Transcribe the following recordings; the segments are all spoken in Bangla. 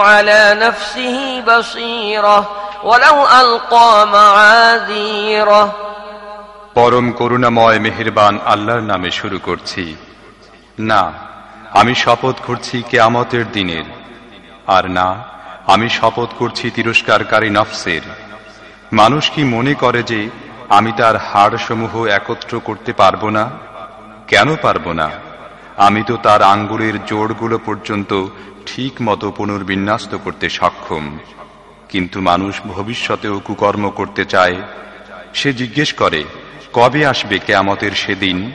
على نفسه بصيرة ولو ألقى معاذيره পরম করুণাময় মেহেরবান আল্লাহর নামে শুরু করছি না আমি শপথ করছি কেয়ামতের দিনের আর না আমি শপথ করছি তিরস্কারকারী নফসের মানুষ কি মনে করে যে আমি তার হাড়সমূহ একত্র করতে পারবো না কেন পারবো না আমি তো তার আঙ্গুলের জোড়গুলো পর্যন্ত ঠিক মতো পুনর্বিন্যস্ত করতে সক্ষম। কিন্তু মানুষ ভবিষ্যতেও কুকর্ম করতে চায়। সে জিজ্ঞেস করে, কবে আসবে কেয়ামতের সেদিন?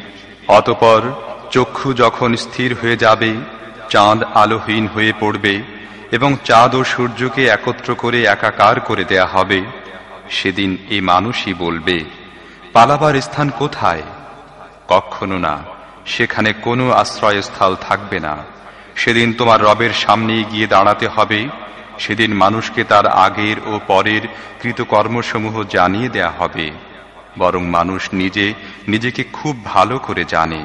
অতপর চক্ষু যখন স্থির হয়ে যাবে, চাঁদ আলোহীন হয়ে পড়বে এবং চাঁদ ও সূর্যকে একত্র করে একাকার করে দেয়া হবে। সেদিন এ মানুষই বলবে, পালাবার স্থান কোথায়? কখনো না। সেখানে কোনো আশ্রয়স্থল থাকবে না সেদিন তোমার রবের সামনে গিয়ে দাঁড়াতে হবে সেদিন মানুষকে তার আগের ও পরের কৃতকর্মসমূহ জানিয়ে দেয়া হবে বরং মানুষ নিজে নিজেকে খুব ভালো করে জানে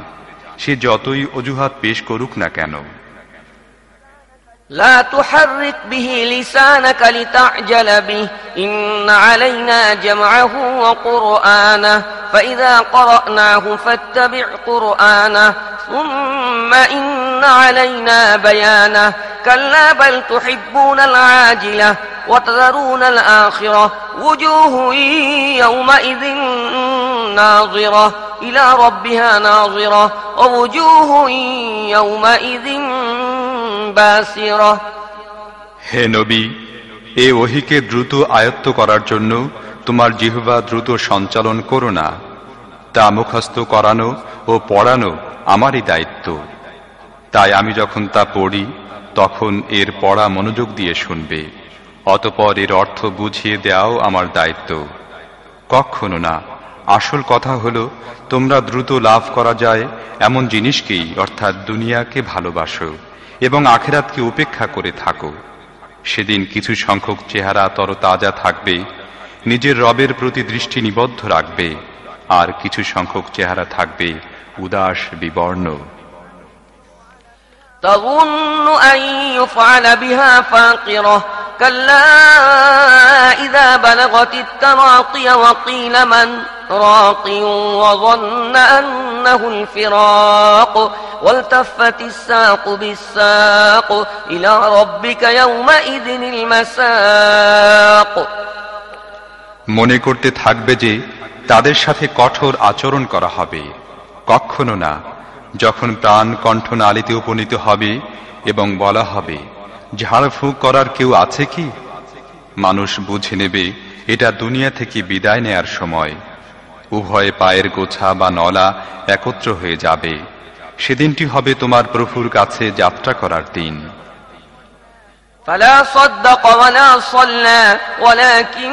সে যতই অজুহাত পেশ করুক না কেন لا تحرك به لسانك لتعجل به إن علينا جمعه وقرآنه فإذا قرأناه فاتبع قرآنه ثم إن علينا بيانه كلا بل تحبون العاجلة وتذرون الآخرة وجوه يومئذ ناظرة إلى ربها ناظرة ووجوه يومئذ باسرة হে নবী এ ওহিকে দ্রুত আয়ত্ত করার জন্য তোমার জিহ্বা দ্রুত সঞ্চালন করো না। তা মুখস্থ করানো ও পড়ানো আমারই দায়িত্ব। তাই আমি যখন তা পড়ি, তখন এর পড়া মনোযোগ দিয়ে শুনবে। অতপর এর অর্থ বুঝিয়ে দেওয়াও আমার দায়িত্ব। কখনো না। আসল কথা হলো, তোমরা দ্রুত লাভ করা যায় এমন জিনিসকেই, অর্থাৎ দুনিয়াকে ভালোবাসো এবং আখেরাতকে উপেক্ষা করে থাকো। সেদিন কিছু সংখ্যক চেহারা তরতাজা থাকবে নিজের রবের প্রতি দৃষ্টি নিবদ্ধ রাখবে আর কিছু সংখ্যক চেহারা থাকবে উদাস বিবর্ণ تظن أن يفعل بها فاقرة كلا إذا بلغت التراقي وقيل من راق وظن أنه الفراق والتفت الساق بالساق إلى ربك يومئذ المساق মনে করতে থাকবে যে তাদের সাথে কঠোর আচরণ করা হবে কখনো না যখন প্রাণ কণ্ঠনালীতে উপনীত হবে এবং বলা হবে ঝাড়ফুঁক করার কেউ আছে কি মানুষ বুঝে নেবে এটা দুনিয়া থেকে বিদায় নেয়ার সময় উভয়ে পায়ের গোছা বা নলা একত্র হয়ে যাবে সেদিনটি হবে তোমার প্রভুর কাছে যাত্রা করার দিন فلا صدق ولا صلى ولكن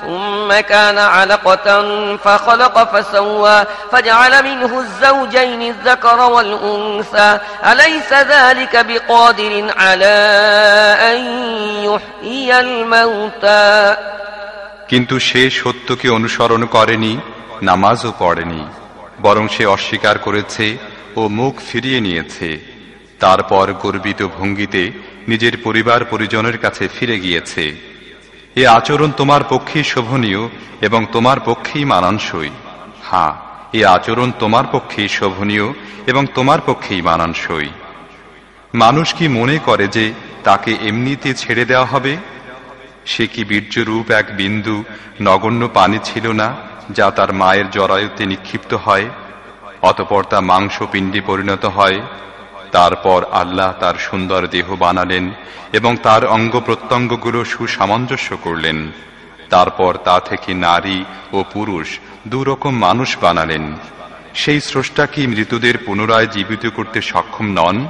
ثم كان علقة فخلق فسوى فجعل منه الزوجين الذكر والأنثى أليس ذلك بقادر على أن يحيي الموتى কিন্তু সে সত্যকে অনুসরণ করেনি নামাজও পড়েনি বরং সে অস্বীকার করেছে ও মুখ ফিরিয়ে নিয়েছে তারপর গর্বিত ভঙ্গিতে নিজের পরিবার পরিজনের কাছে ফিরে গিয়েছে এ আচরণ তোমার পক্ষেই শোভনীয় এবং তোমার পক্ষেই মানানসই। হ্যাঁ এ আচরণ তোমার পক্ষেই শোভনীয় এবং তোমার পক্ষেই মানানসই। মানুষ কি মনে করে যে তাকে এমনিতে ছেড়ে দেওয়া হবে? সে কি বীর্যরূপ এক বিন্দু নগণ্য পানি ছিল না, যা তার মায়ের জরায়ুতে নিক্ষিপ্ত হয়? অতপর তা মাংসপিণ্ডে পরিণত হয়। তারপর আল্লাহ তার সুন্দর দেহ বানালেন এবং তার অঙ্গ প্রত্যঙ্গগুলো সুসামঞ্জস্য করলেন। তারপর তা থেকে নারী ও পুরুষ দুরকম মানুষ বানালেন। সেই স্রষ্টা কি মৃতদের পুনরায় জীবিত করতে সক্ষম নন?